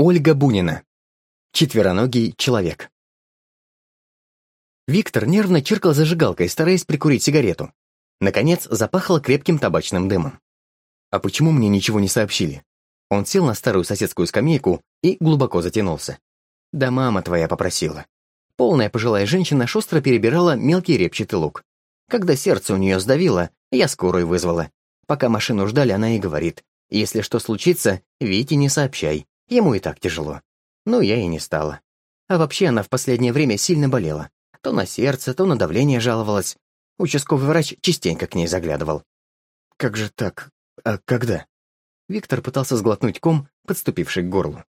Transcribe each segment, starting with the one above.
Ольга Бунина. Четвероногий человек. Виктор нервно чиркал зажигалкой, стараясь прикурить сигарету. Наконец, запахло крепким табачным дымом. А почему мне ничего не сообщили? Он сел на старую соседскую скамейку и глубоко затянулся. Да мама твоя попросила. Полная пожилая женщина шустро перебирала мелкий репчатый лук. Когда сердце у нее сдавило, я скорую вызвала. Пока машину ждали, она и говорит, если что случится, Вите не сообщай, ему и так тяжело. Ну, я и не стала. А вообще она в последнее время сильно болела. То на сердце, то на давление жаловалась. Участковый врач частенько к ней заглядывал. «Как же так? А когда?» Виктор пытался сглотнуть ком, подступивший к горлу.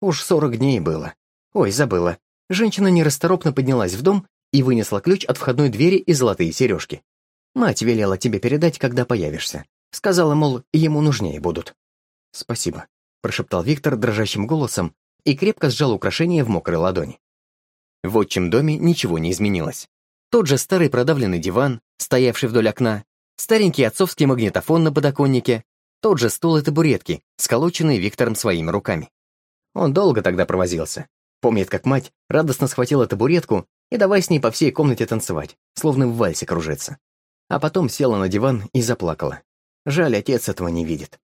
Уж сорок дней было. Ой, забыла. Женщина нерасторопно поднялась в дом и вынесла ключ от входной двери и золотые сережки. Мать велела тебе передать, когда появишься. Сказала, мол, ему нужнее будут. Спасибо, прошептал Виктор дрожащим голосом и крепко сжал украшение в мокрой ладони. В отчим доме ничего не изменилось. Тот же старый продавленный диван, стоявший вдоль окна, старенький отцовский магнитофон на подоконнике, тот же стул и табуретки, сколоченные Виктором своими руками. Он долго тогда провозился. Помнит, как мать радостно схватила табуретку и давай с ней по всей комнате танцевать, словно в вальсе кружиться. А потом села на диван и заплакала. Жаль, отец этого не видит.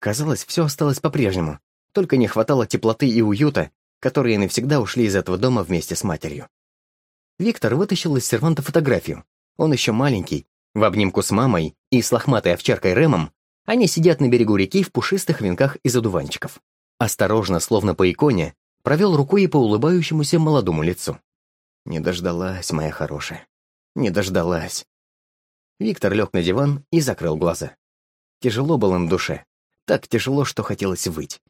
Казалось, все осталось по-прежнему, только не хватало теплоты и уюта, которые навсегда ушли из этого дома вместе с матерью. Виктор вытащил из серванта фотографию. Он еще маленький, в обнимку с мамой и с лохматой овчаркой Рэмом, они сидят на берегу реки в пушистых венках из одуванчиков. Осторожно, словно по иконе, провел рукой по улыбающемуся молодому лицу. «Не дождалась, моя хорошая. Не дождалась». Виктор лег на диван и закрыл глаза. Тяжело было на душе. Так тяжело, что хотелось выть.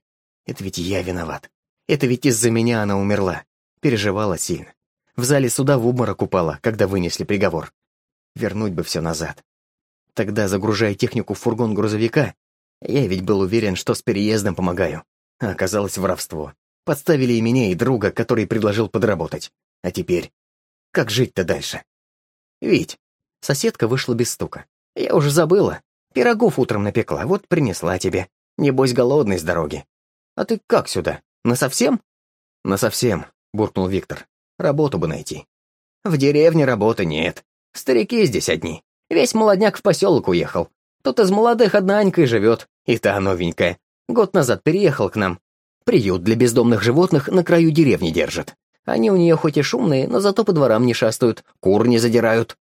Это ведь я виноват. Это ведь из-за меня она умерла. Переживала сильно. В зале суда в обморок упала, когда вынесли приговор. Вернуть бы все назад. Тогда, загружая технику в фургон грузовика, я ведь был уверен, что с переездом помогаю. А оказалось воровство. Подставили и меня, и друга, который предложил подработать. А теперь... Как жить-то дальше? Ведь соседка вышла без стука. Я уже забыла. Пирогов утром напекла, вот принесла тебе. Небось, голодный с дороги. А ты как сюда? Насовсем? Насовсем, буркнул Виктор. Работу бы найти. В деревне работы нет. Старики здесь одни. Весь молодняк в поселок уехал. Тут из молодых одна Анька и живет, и та новенькая. Год назад переехал к нам. Приют для бездомных животных на краю деревни держит. Они у нее хоть и шумные, но зато по дворам не шастают, кур не задирают.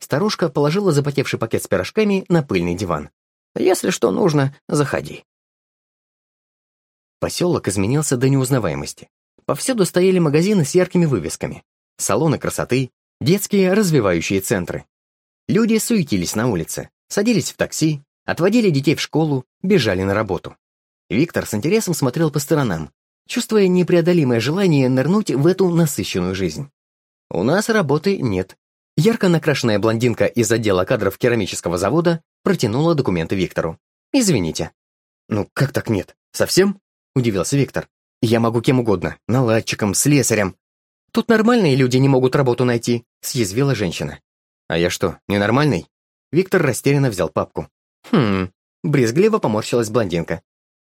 Старушка положила запотевший пакет с пирожками на пыльный диван. «Если что нужно, заходи». Поселок изменился до неузнаваемости. Повсюду стояли магазины с яркими вывесками. Салоны красоты, детские развивающие центры. Люди суетились на улице, садились в такси, отводили детей в школу, бежали на работу. Виктор с интересом смотрел по сторонам, чувствуя непреодолимое желание нырнуть в эту насыщенную жизнь. «У нас работы нет». Ярко накрашенная блондинка из отдела кадров керамического завода протянула документы Виктору. «Извините». «Ну, как так нет? Совсем?» — удивился Виктор. «Я могу кем угодно, наладчиком, слесарем». «Тут нормальные люди не могут работу найти», — съязвила женщина. «А я что, ненормальный?» Виктор растерянно взял папку. «Хм...» Брезгливо поморщилась блондинка.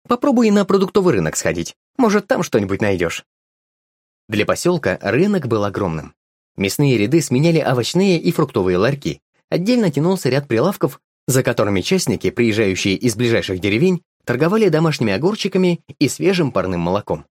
«Попробуй на продуктовый рынок сходить. Может, там что-нибудь найдешь». Для поселка рынок был огромным. Мясные ряды сменяли овощные и фруктовые ларьки. Отдельно тянулся ряд прилавков, за которыми частники, приезжающие из ближайших деревень, торговали домашними огурчиками и свежим парным молоком.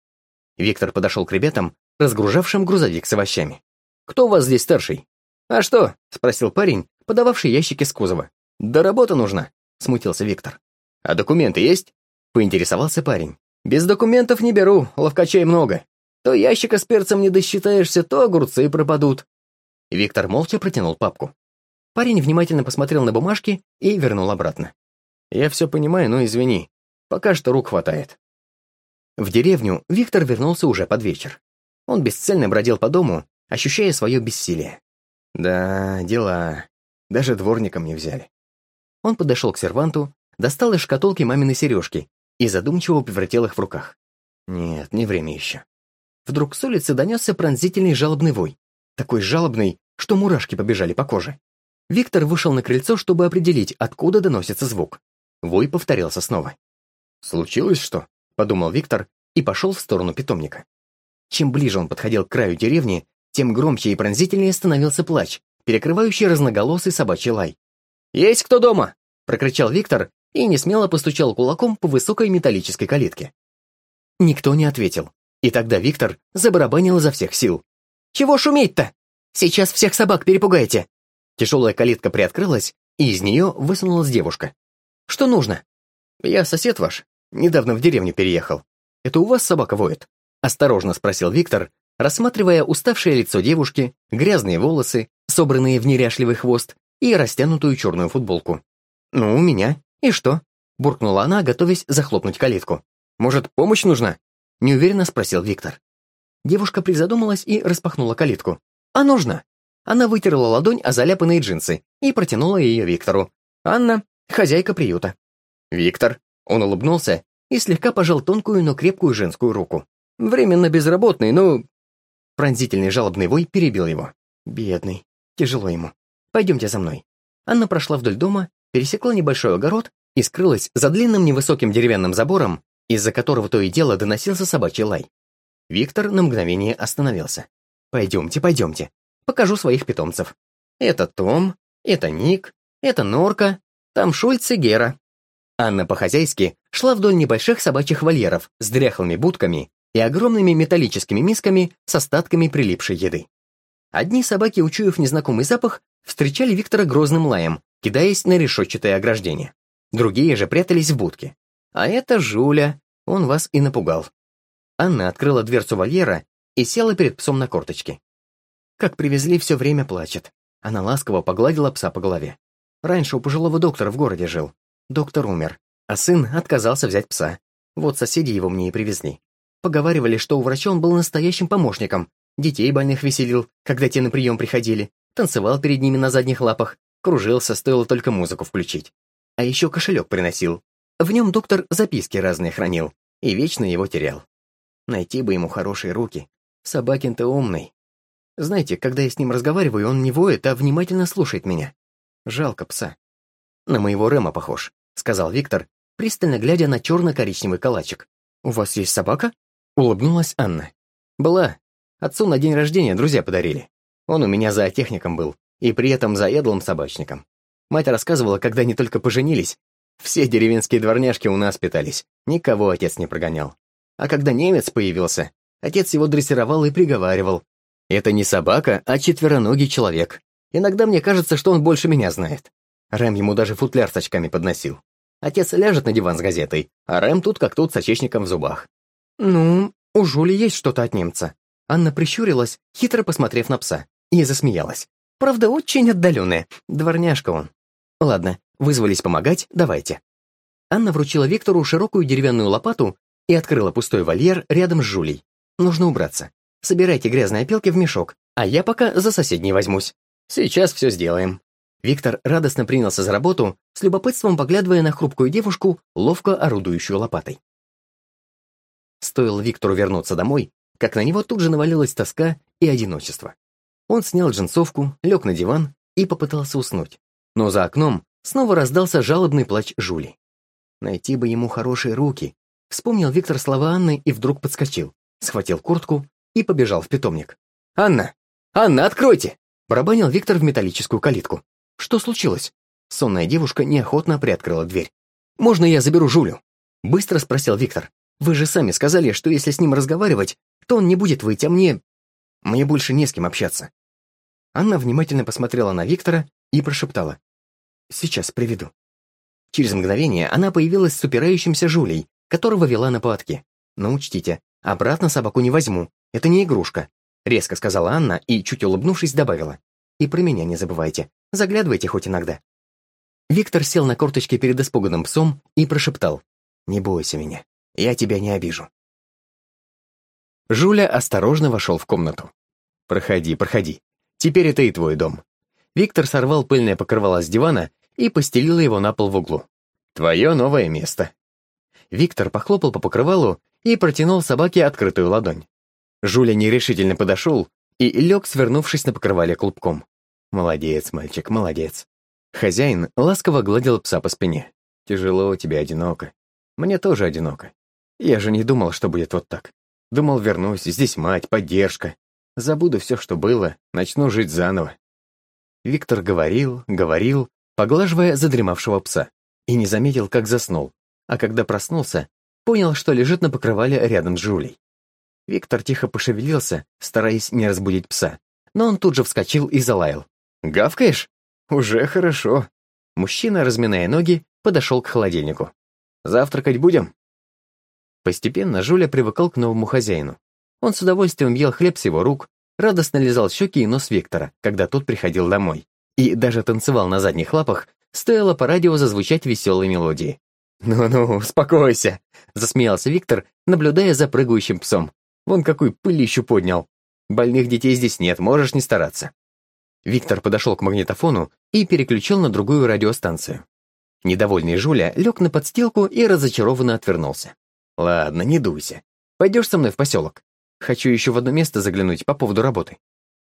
Виктор подошел к ребятам, разгружавшим грузовик с овощами. «Кто у вас здесь старший?» «А что?» — спросил парень, подававший ящики с кузова. «Да работа нужна», — смутился Виктор. «А документы есть?» — поинтересовался парень. «Без документов не беру, ловкачей много. То ящика с перцем не досчитаешься, то огурцы пропадут». Виктор молча протянул папку. Парень внимательно посмотрел на бумажки и вернул обратно. «Я все понимаю, но извини. Пока что рук хватает». В деревню Виктор вернулся уже под вечер. Он бесцельно бродил по дому, ощущая свое бессилие. Да, дела. Даже дворником не взяли. Он подошел к серванту, достал из шкатулки мамины сережки и задумчиво повертел их в руках. Нет, не время еще. Вдруг с улицы донесся пронзительный жалобный вой. Такой жалобный, что мурашки побежали по коже. Виктор вышел на крыльцо, чтобы определить, откуда доносится звук. Вой повторялся снова. «Случилось что?» — подумал Виктор и пошел в сторону питомника. Чем ближе он подходил к краю деревни, тем громче и пронзительнее становился плач, перекрывающий разноголосый собачий лай. «Есть кто дома?» — прокричал Виктор и несмело постучал кулаком по высокой металлической калитке. Никто не ответил, и тогда Виктор забарабанил изо всех сил. «Чего шуметь-то? Сейчас всех собак перепугаете!» Тяжелая калитка приоткрылась, и из нее высунулась девушка. «Что нужно?» «Я сосед ваш. Недавно в деревню переехал. Это у вас собака воет?» Осторожно спросил Виктор, рассматривая уставшее лицо девушки, грязные волосы, собранные в неряшливый хвост, и растянутую черную футболку. «Ну, у меня. И что?» — буркнула она, готовясь захлопнуть калитку. «Может, помощь нужна?» — неуверенно спросил Виктор. Девушка призадумалась и распахнула калитку. «А нужна?» Она вытерла ладонь о заляпанные джинсы и протянула ее Виктору. «Анна, хозяйка приюта». «Виктор», — он улыбнулся и слегка пожал тонкую, но крепкую женскую руку. «Временно безработный, но...» Пронзительный жалобный вой перебил его. «Бедный. Тяжело ему. Пойдемте за мной». Анна прошла вдоль дома, пересекла небольшой огород и скрылась за длинным невысоким деревянным забором, из-за которого то и дело доносился собачий лай. Виктор на мгновение остановился. «Пойдемте, пойдемте. Покажу своих питомцев. Это Том, это Ник, это Норка, там Шульц и Гера». Анна по-хозяйски шла вдоль небольших собачьих вольеров с дряхлыми будками и огромными металлическими мисками с остатками прилипшей еды. Одни собаки, учуяв незнакомый запах, встречали Виктора грозным лаем, кидаясь на решетчатое ограждение. Другие же прятались в будке. А это Жуля, он вас и напугал. Анна открыла дверцу вольера и села перед псом на корточки. Как привезли, все время плачет. Она ласково погладила пса по голове. Раньше у пожилого доктора в городе жил. Доктор умер, а сын отказался взять пса. Вот соседи его мне и привезли. Поговаривали, что у врача он был настоящим помощником. Детей больных веселил, когда те на прием приходили. Танцевал перед ними на задних лапах. Кружился, стоило только музыку включить. А еще кошелек приносил. В нем доктор записки разные хранил. И вечно его терял. Найти бы ему хорошие руки. Собакин-то умный. Знаете, когда я с ним разговариваю, он не воет, а внимательно слушает меня. Жалко пса. На моего Рема похож, сказал Виктор, пристально глядя на черно-коричневый калачик. «У вас есть собака?» — улыбнулась Анна. «Была. Отцу на день рождения друзья подарили. Он у меня зоотехником был, и при этом заедлым собачником. Мать рассказывала, когда они только поженились, все деревенские дворняжки у нас питались, никого отец не прогонял. А когда немец появился, отец его дрессировал и приговаривал. Это не собака, а четвероногий человек. Иногда мне кажется, что он больше меня знает. Рэм ему даже футляр с очками подносил. Отец ляжет на диван с газетой, а Рэм тут как тут с очечником в зубах. «Ну, у Жули есть что-то от немца». Анна прищурилась, хитро посмотрев на пса, и засмеялась. «Правда, очень отдаленная. Дворняжка он». «Ладно, вызвались помогать, давайте». Анна вручила Виктору широкую деревянную лопату и открыла пустой вольер рядом с Жулей. Нужно убраться. Собирайте грязные опилки в мешок, а я пока за соседней возьмусь. Сейчас все сделаем». Виктор радостно принялся за работу, с любопытством поглядывая на хрупкую девушку, ловко орудующую лопатой. Стоило Виктору вернуться домой, как на него тут же навалилась тоска и одиночество. Он снял джинсовку, лег на диван и попытался уснуть. Но за окном снова раздался жалобный плач Жули. Найти бы ему хорошие руки, Вспомнил Виктор слова Анны и вдруг подскочил, схватил куртку и побежал в питомник. «Анна! Анна, откройте!» Барабанил Виктор в металлическую калитку. «Что случилось?» Сонная девушка неохотно приоткрыла дверь. «Можно я заберу Жулю?» Быстро спросил Виктор. «Вы же сами сказали, что если с ним разговаривать, то он не будет выйти, а мне... Мне больше не с кем общаться». Анна внимательно посмотрела на Виктора и прошептала. «Сейчас приведу». Через мгновение она появилась с упирающимся Жулей, которого вела на поводке. Но учтите, обратно собаку не возьму, это не игрушка», — резко сказала Анна и, чуть улыбнувшись, добавила. «И про меня не забывайте, заглядывайте хоть иногда». Виктор сел на корточке перед испуганным псом и прошептал. «Не бойся меня, я тебя не обижу». Жуля осторожно вошел в комнату. «Проходи, проходи. Теперь это и твой дом». Виктор сорвал пыльное покрывало с дивана и постелил его на пол в углу. «Твое новое место. Виктор похлопал по покрывалу и протянул собаке открытую ладонь. Жуля нерешительно подошел и лег, свернувшись на покрывале клубком. «Молодец, мальчик, молодец». Хозяин ласково гладил пса по спине. «Тяжело тебе, одиноко. Мне тоже одиноко. Я же не думал, что будет вот так. Думал, вернусь, здесь мать, поддержка. Забуду все, что было, начну жить заново. Виктор говорил, говорил, поглаживая задремавшего пса, и не заметил, как заснул, а когда проснулся, понял, что лежит на покрывале рядом с Жулей. Виктор тихо пошевелился, стараясь не разбудить пса, но он тут же вскочил и залаял. «Гавкаешь? Уже хорошо». Мужчина, разминая ноги, подошел к холодильнику. «Завтракать будем?» Постепенно Жуля привыкал к новому хозяину. Он с удовольствием ел хлеб с его рук, радостно лизал щеки и нос Виктора, когда тот приходил домой, и даже танцевал на задних лапах, стоило по радио зазвучать веселые мелодии. «Ну-ну, успокойся», — засмеялся Виктор, наблюдая за прыгающим псом. «Вон какой пылищу поднял. Больных детей здесь нет, можешь не стараться». Виктор подошел к магнитофону и переключил на другую радиостанцию. Недовольный Жуля лег на подстилку и разочарованно отвернулся. «Ладно, не дуйся. Пойдешь со мной в поселок? Хочу еще в одно место заглянуть по поводу работы».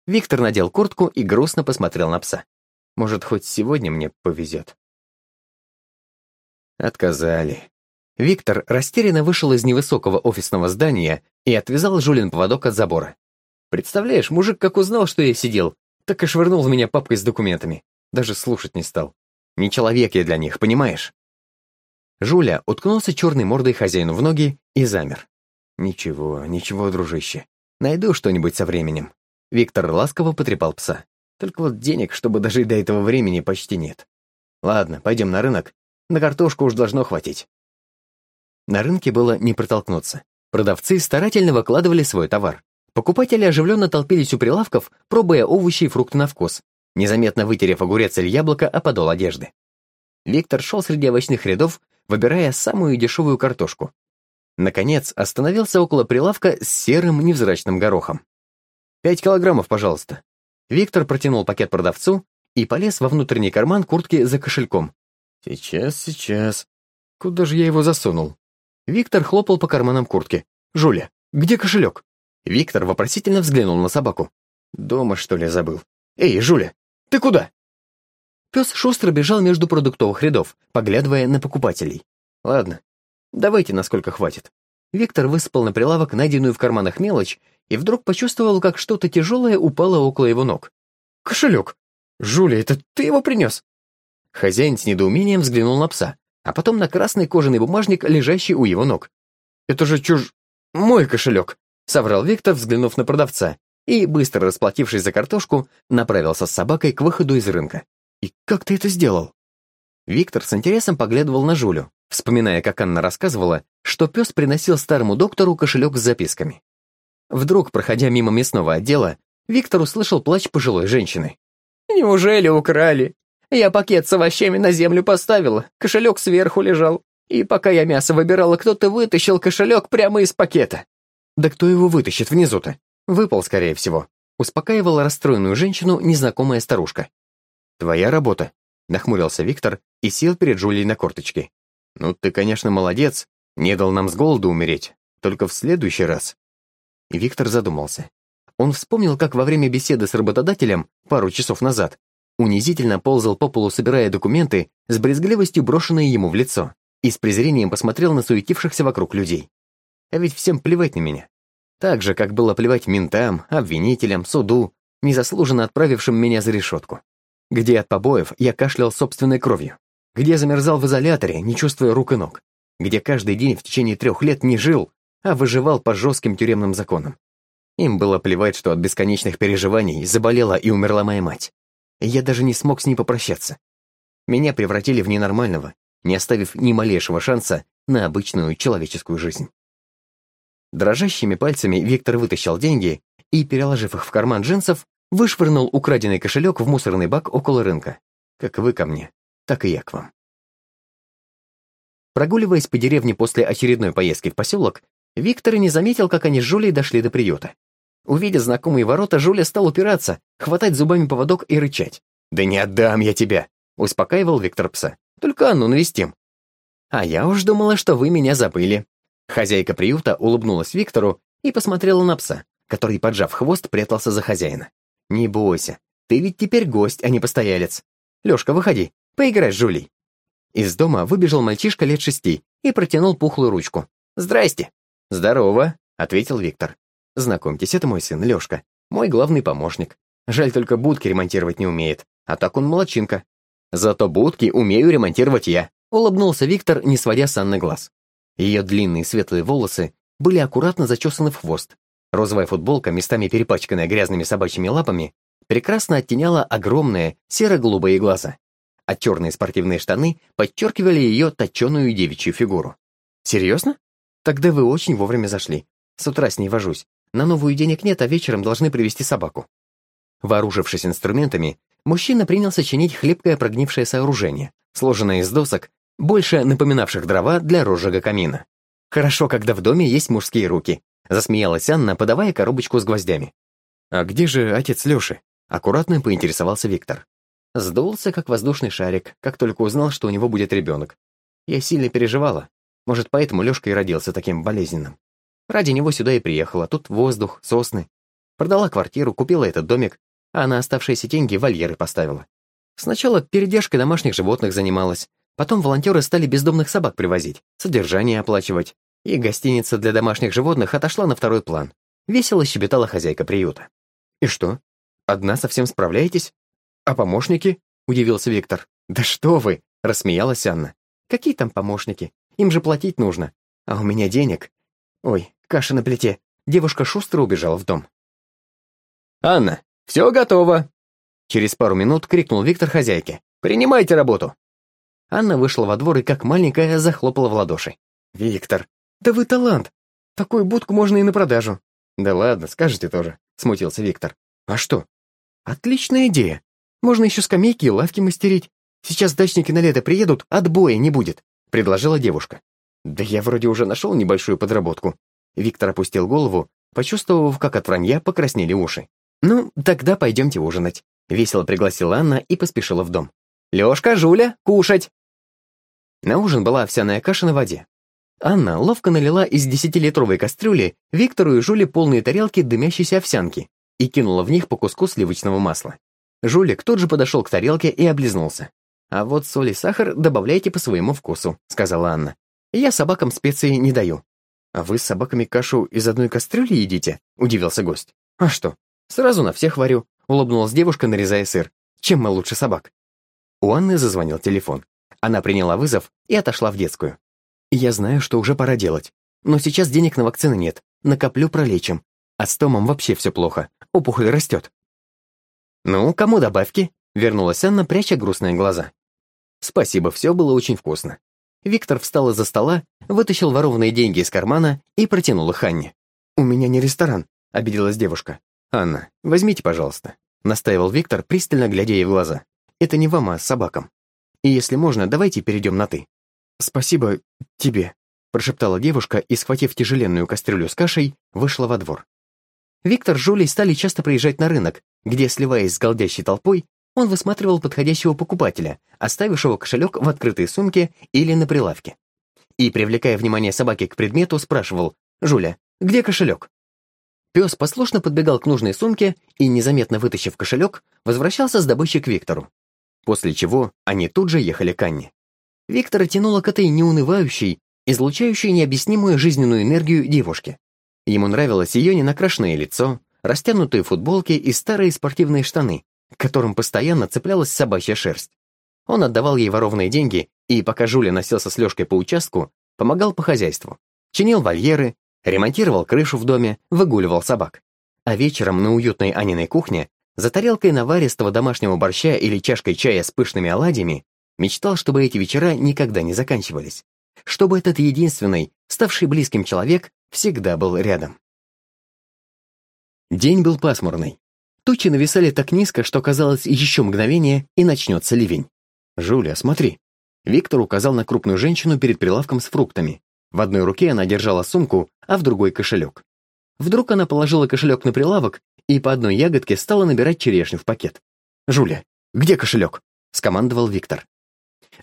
Виктор надел куртку и грустно посмотрел на пса. «Может, хоть сегодня мне повезет». Отказали. Виктор растерянно вышел из невысокого офисного здания и отвязал Жулин поводок от забора. «Представляешь, мужик как узнал, что я сидел, так и швырнул в меня папкой с документами. Даже слушать не стал. Не человек я для них, понимаешь?» Жуля уткнулся черной мордой хозяину в ноги и замер. «Ничего, ничего, дружище. Найду что-нибудь со временем». Виктор ласково потрепал пса. «Только вот денег, чтобы дожить до этого времени, почти нет. Ладно, пойдем на рынок. На картошку уж должно хватить». На рынке было не протолкнуться. Продавцы старательно выкладывали свой товар. Покупатели оживленно толпились у прилавков, пробуя овощи и фрукты на вкус, незаметно вытерев огурец или яблоко о подол одежды. Виктор шел среди овощных рядов, выбирая самую дешевую картошку. Наконец, остановился около прилавка с серым невзрачным горохом. «Пять килограммов, пожалуйста». Виктор протянул пакет продавцу и полез во внутренний карман куртки за кошельком. «Сейчас, сейчас. Куда же я его засунул?» Виктор хлопал по карманам куртки. «Жуля, где кошелек?» Виктор вопросительно взглянул на собаку. «Дома, что ли, забыл?» «Эй, Жуля, ты куда?» Пес шустро бежал между продуктовых рядов, поглядывая на покупателей. «Ладно, давайте, насколько хватит». Виктор высыпал на прилавок найденную в карманах мелочь и вдруг почувствовал, как что-то тяжелое упало около его ног. «Кошелек! Жуля, это ты его принес?» Хозяин с недоумением взглянул на пса, а потом на красный кожаный бумажник, лежащий у его ног. «Это же чуж... мой кошелек!» — соврал Виктор, взглянув на продавца, и, быстро расплатившись за картошку, направился с собакой к выходу из рынка. «И как ты это сделал?» Виктор с интересом поглядывал на Жулю, вспоминая, как Анна рассказывала, что пес приносил старому доктору кошелек с записками. Вдруг, проходя мимо мясного отдела, Виктор услышал плач пожилой женщины. «Неужели украли? Я пакет с овощами на землю поставила, кошелек сверху лежал. И пока я мясо выбирала, кто-то вытащил кошелек прямо из пакета». «Да кто его вытащит внизу-то?» «Выпал, скорее всего», — успокаивала расстроенную женщину незнакомая старушка. «Твоя работа», — нахмурился Виктор и сел перед Жулей на корточки. «Ну, ты, конечно, молодец, не дал нам с голоду умереть, только в следующий раз». И Виктор задумался. Он вспомнил, как во время беседы с работодателем пару часов назад унизительно ползал по полу, собирая документы, с брезгливостью брошенные ему в лицо, и с презрением посмотрел на суетившихся вокруг людей. А ведь всем плевать на меня. Так же, как было плевать ментам, обвинителям, суду, незаслуженно отправившим меня за решетку где от побоев я кашлял собственной кровью, где замерзал в изоляторе, не чувствуя рук и ног, где каждый день в течение трех лет не жил, а выживал по жестким тюремным законам. Им было плевать, что от бесконечных переживаний заболела и умерла моя мать. Я даже не смог с ней попрощаться. Меня превратили в ненормального, не оставив ни малейшего шанса на обычную человеческую жизнь. Дрожащими пальцами Виктор вытащил деньги и, переложив их в карман джинсов, Вышвырнул украденный кошелек в мусорный бак около рынка. Как вы ко мне, так и я к вам. Прогуливаясь по деревне после очередной поездки в поселок, Виктор не заметил, как они с Жулей дошли до приюта. Увидя знакомые ворота, Жуля стал упираться, хватать зубами поводок и рычать. «Да не отдам я тебя!» — успокаивал Виктор пса. «Только Анну навестим». «А я уж думала, что вы меня забыли». Хозяйка приюта улыбнулась Виктору и посмотрела на пса, который, поджав хвост, прятался за хозяина. «Не бойся, ты ведь теперь гость, а не постоялец. Лёшка, выходи, поиграй Жулей». Из дома выбежал мальчишка лет шести и протянул пухлую ручку. «Здрасте». «Здорово», — ответил Виктор. «Знакомьтесь, это мой сын Лёшка, мой главный помощник. Жаль, только будки ремонтировать не умеет, а так он молодчинка». «Зато будки умею ремонтировать я», — улыбнулся Виктор, не сводя с Анны глаз. Ее длинные светлые волосы были аккуратно зачесаны в хвост. Розовая футболка, местами перепачканная грязными собачьими лапами, прекрасно оттеняла огромные серо-голубые глаза, а черные спортивные штаны подчеркивали ее точеную девичью фигуру. «Серьезно? Тогда вы очень вовремя зашли. С утра с ней вожусь. На новую денег нет, а вечером должны привезти собаку». Вооружившись инструментами, мужчина принялся чинить хлипкое прогнившее сооружение, сложенное из досок, больше напоминавших дрова для розжига камина. «Хорошо, когда в доме есть мужские руки», — засмеялась Анна, подавая коробочку с гвоздями. «А где же отец Лёши?» — аккуратно поинтересовался Виктор. Сдулся, как воздушный шарик, как только узнал, что у него будет ребенок. Я сильно переживала. Может, поэтому Лёшка и родился таким болезненным. Ради него сюда и приехала. Тут воздух, сосны. Продала квартиру, купила этот домик, а на оставшиеся деньги вольеры поставила. Сначала передержкой домашних животных занималась, потом волонтеры стали бездомных собак привозить, содержание оплачивать, и гостиница для домашних животных отошла на второй план. Весело щебетала хозяйка приюта. «И что? Одна совсем справляетесь? А помощники?» — удивился Виктор. «Да что вы!» — рассмеялась Анна. «Какие там помощники? Им же платить нужно. А у меня денег. Ой, каша на плите. Девушка шустро убежала в дом. «Анна, все готово!» Через пару минут крикнул Виктор хозяйке. «Принимайте работу!» Анна вышла во двор и, как маленькая, захлопала в ладоши. «Виктор, да вы талант! Такую будку можно и на продажу!» «Да ладно, скажете тоже», — смутился Виктор. «А что?» «Отличная идея! Можно еще скамейки и лавки мастерить. Сейчас дачники на лето приедут, отбоя не будет», — предложила девушка. «Да я вроде уже нашел небольшую подработку». Виктор опустил голову, почувствовав, как от вранья покраснели уши. «Ну, тогда пойдемте ужинать», — весело пригласила Анна и поспешила в дом. «Лёшка, Жуля, кушать!» На ужин была овсяная каша на воде. Анна ловко налила из десятилитровой кастрюли Виктору и Жуле полные тарелки дымящейся овсянки и кинула в них по куску сливочного масла. Жулик тут же подошел к тарелке и облизнулся. «А вот соль и сахар добавляйте по своему вкусу», — сказала Анна. «Я собакам специи не даю». «А вы с собаками кашу из одной кастрюли едите?» — удивился гость. «А что? Сразу на всех варю», — улыбнулась девушка, нарезая сыр. «Чем мы лучше собак?» У Анны зазвонил телефон. Она приняла вызов и отошла в детскую. «Я знаю, что уже пора делать. Но сейчас денег на вакцины нет. Накоплю, пролечим. А с Томом вообще все плохо. Опухоль растет». «Ну, кому добавки?» — вернулась Анна, пряча грустные глаза. «Спасибо, все было очень вкусно». Виктор встал из-за стола, вытащил ворованные деньги из кармана и протянул их Анне. «У меня не ресторан», — обиделась девушка. «Анна, возьмите, пожалуйста», — настаивал Виктор, пристально глядя ей в глаза. «Это не вам, а собакам. И если можно, давайте перейдем на «ты». «Спасибо тебе», — прошептала девушка и, схватив тяжеленную кастрюлю с кашей, вышла во двор. Виктор с Жулей стали часто приезжать на рынок, где, сливаясь с голдящей толпой, он высматривал подходящего покупателя, оставившего кошелек в открытой сумке или на прилавке. И, привлекая внимание собаки к предмету, спрашивал «Жуля, где кошелек?» Пес послушно подбегал к нужной сумке и, незаметно вытащив кошелек, возвращался с добычей к Виктору. После чего они тут же ехали к Анне. Виктора тянуло к этой неунывающей, излучающей необъяснимую жизненную энергию девушке. Ему нравилось ее ненакрашенное лицо, растянутые футболки и старые спортивные штаны, к которым постоянно цеплялась собачья шерсть. Он отдавал ей ворованные деньги и, пока Жуля носился с Лешкой по участку, помогал по хозяйству. Чинил вольеры, ремонтировал крышу в доме, выгуливал собак. А вечером на уютной Аниной кухне, за тарелкой наваристого домашнего борща или чашкой чая с пышными оладьями, мечтал, чтобы эти вечера никогда не заканчивались. Чтобы этот единственный, ставший близким человек, всегда был рядом. День был пасмурный. Тучи нависали так низко, что казалось еще мгновение, и начнется ливень. «Жуля, смотри». Виктор указал на крупную женщину перед прилавком с фруктами. В одной руке она держала сумку, а в другой — кошелек. Вдруг она положила кошелек на прилавок и по одной ягодке стала набирать черешню в пакет. «Жуля, где кошелек?» — скомандовал Виктор.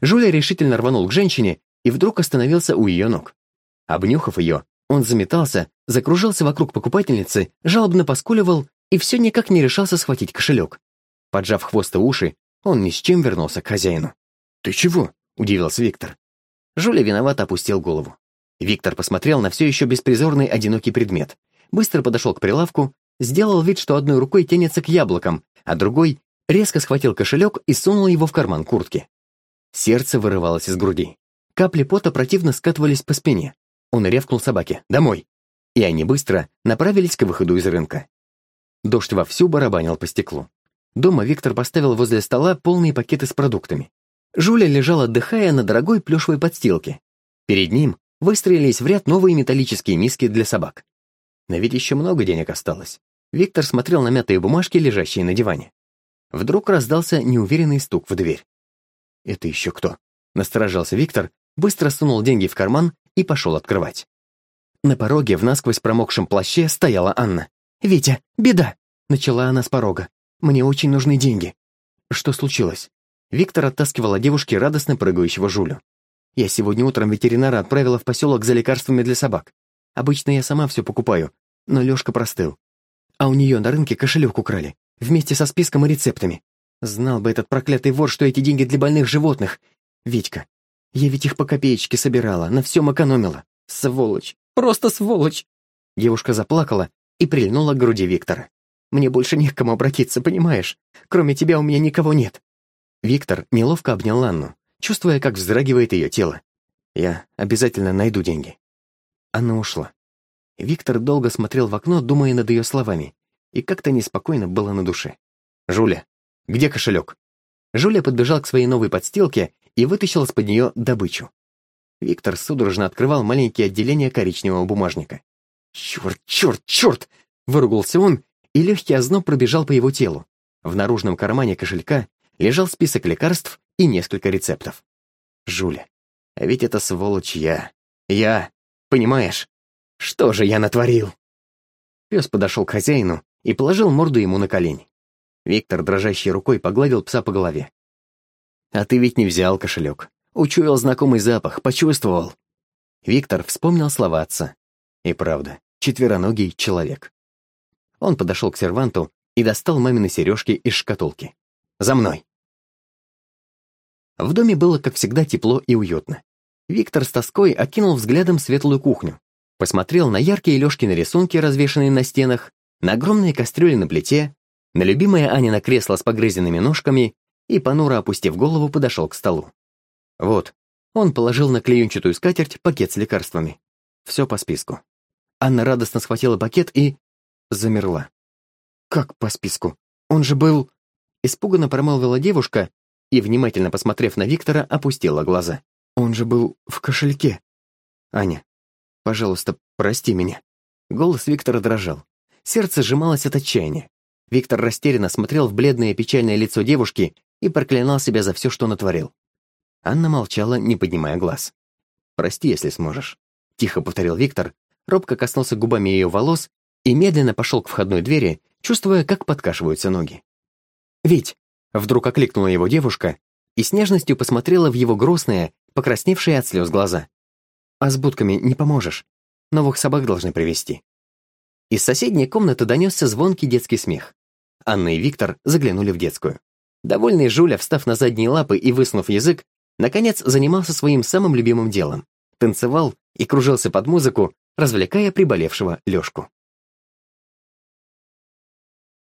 Жуля решительно рванул к женщине и вдруг остановился у ее ног. Обнюхав ее, он заметался, закружился вокруг покупательницы, жалобно поскуливал и все никак не решался схватить кошелек. Поджав хвост и уши, он ни с чем вернулся к хозяину. «Ты чего?» — удивился Виктор. Жуля виновато опустил голову. Виктор посмотрел на все еще беспризорный одинокий предмет, быстро подошел к прилавку, сделал вид, что одной рукой тянется к яблокам, а другой резко схватил кошелек и сунул его в карман куртки. Сердце вырывалось из груди. Капли пота противно скатывались по спине. Он ревкнул собаке «Домой!» И они быстро направились к выходу из рынка. Дождь вовсю барабанил по стеклу. Дома Виктор поставил возле стола полные пакеты с продуктами. Жуля лежал, отдыхая на дорогой плюшевой подстилке. Перед ним выстроились в ряд новые металлические миски для собак. Но ведь еще много денег осталось. Виктор смотрел на мятые бумажки, лежащие на диване. Вдруг раздался неуверенный стук в дверь. «Это еще кто?» Насторожился Виктор, быстро сунул деньги в карман и пошел открывать. На пороге в насквозь промокшем плаще стояла Анна. «Витя, беда!» — начала она с порога. «Мне очень нужны деньги». «Что случилось?» Виктор оттаскивал от девушки радостно прыгающего Жулю. «Я сегодня утром ветеринара отправила в поселок за лекарствами для собак. Обычно я сама все покупаю, но Лешка простыл. А у нее на рынке кошелек украли, вместе со списком и рецептами. Знал бы этот проклятый вор, что эти деньги для больных животных. Витька, я ведь их по копеечке собирала, на всем экономила. Сволочь, просто сволочь. Девушка заплакала и прильнула к груди Виктора. Мне больше не к кому обратиться, понимаешь? Кроме тебя у меня никого нет. Виктор неловко обнял Анну, чувствуя, как вздрагивает ее тело. Я обязательно найду деньги. Анна ушла. Виктор долго смотрел в окно, думая над ее словами, и как-то неспокойно было на душе. «Жуля, где кошелек?» Жуля подбежал к своей новой подстилке и вытащил из-под нее добычу. Виктор судорожно открывал маленькие отделения коричневого бумажника. «Черт, черт, черт!» — выругался он, и легкий озноб пробежал по его телу. В наружном кармане кошелька лежал список лекарств и несколько рецептов. Жуля, а ведь это сволочь я. Я, понимаешь? Что же я натворил? Пес подошел к хозяину и положил морду ему на колени. Виктор, дрожащей рукой, погладил пса по голове. «А ты ведь не взял кошелек. Учуял знакомый запах, почувствовал». Виктор вспомнил слова отца. И правда, четвероногий человек. Он подошел к серванту и достал мамины сережки из шкатулки. «За мной!» В доме было, как всегда, тепло и уютно. Виктор с тоской окинул взглядом светлую кухню, посмотрел на яркие Лёшкины рисунки, развешанные на стенах, на огромные кастрюли на плите, на любимое Анина кресло с погрызенными ножками и, понуро опустив голову, подошел к столу. Вот, он положил на клеенчатую скатерть пакет с лекарствами. Все по списку. Анна радостно схватила пакет и... замерла. «Как по списку? Он же был...» Испуганно промолвила девушка и, внимательно посмотрев на Виктора, опустила глаза. «Он же был в кошельке». «Аня, пожалуйста, прости меня». Голос Виктора дрожал. Сердце сжималось от отчаяния. Виктор растерянно смотрел в бледное печальное лицо девушки и проклинал себя за все, что натворил. Анна молчала, не поднимая глаз. «Прости, если сможешь», — тихо повторил Виктор, робко коснулся губами ее волос и медленно пошел к входной двери, чувствуя, как подкашиваются ноги. «Вить!» — вдруг окликнула его девушка и с нежностью посмотрела в его грустные, покрасневшие от слез глаза. «А с будками не поможешь. Новых собак должны привести Из соседней комнаты донесся звонкий детский смех. Анна и Виктор заглянули в детскую. Довольный Жуля, встав на задние лапы и высунув язык, наконец занимался своим самым любимым делом. Танцевал и кружился под музыку, развлекая приболевшего Лёшку.